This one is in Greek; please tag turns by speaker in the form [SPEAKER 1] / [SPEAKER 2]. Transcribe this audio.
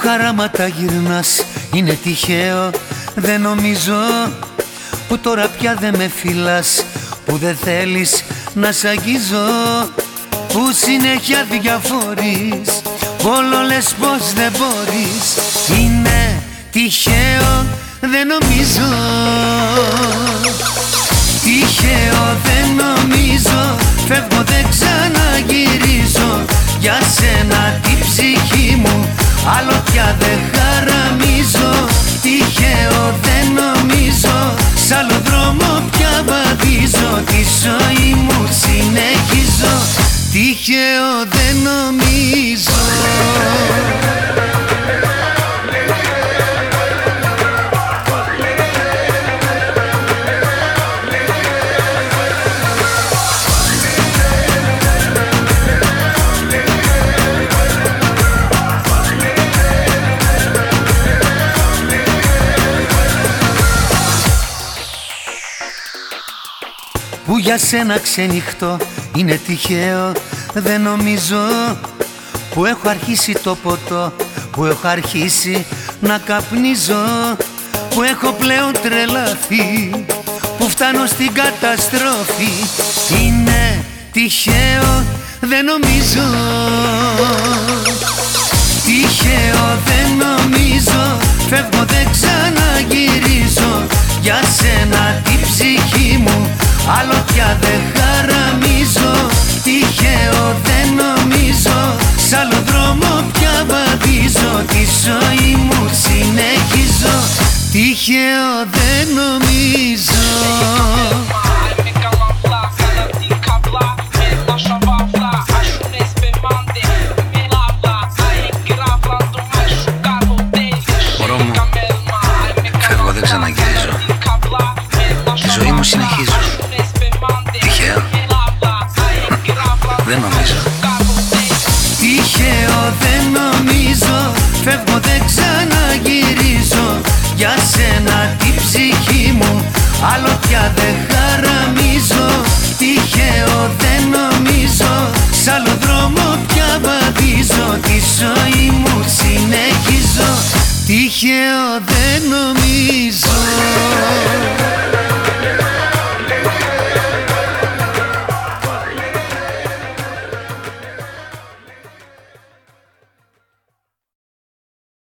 [SPEAKER 1] χαράματα γυρνάς είναι τυχαίο Δεν νομίζω. Που τώρα πια δεν με φυλάς Που δεν θέλεις να σ' αγγίζω. Που συνέχεια διαφορείς Όλο λες πως δεν μπορείς. Είναι τυχαίο δεν νομίζω. Τυχαίο δεν νομίζω. Φεύγω Άλλο πια δεν χαραμίζω Τυχαίο δεν νομίζω. Σ' άλλο δρόμο πια βαδίζω Τη ζωή μου συνεχίζω. Τυχαίο δεν νομίζω που για σένα ξενυχτώ. Είναι τυχαίο δεν νομίζω που έχω αρχίσει το ποτό που έχω αρχίσει να καπνίζω που έχω πλέον τρελαθεί που φτάνω στην καταστροφή. Είναι τυχαίο δεν νομίζω Άλλο πια δεν χαραμίζω Τυχαίο δεν νομίζω. Σ' άλλο δρόμο πια βαδίζω Τη ζωή μου συνεχίζω. Τυχαίο δεν νομίζω.
[SPEAKER 2] Μωρό μου, φεύγω δεν ξαναγυρίζω. Τη ζωή μου συνεχίζω Δεν νομίζω.
[SPEAKER 1] Τυχαίο δεν νομίζω. Φεύγω δεν ξαναγυρίζω. Για σένα την ψυχή μου Άλλο πια δεν χαραμίζω. Τυχαίο δεν νομίζω. Σ' άλλο δρόμο πια βαδίζω. Τη ζωή μου συνεχίζω. Τυχαίο δεν νομίζω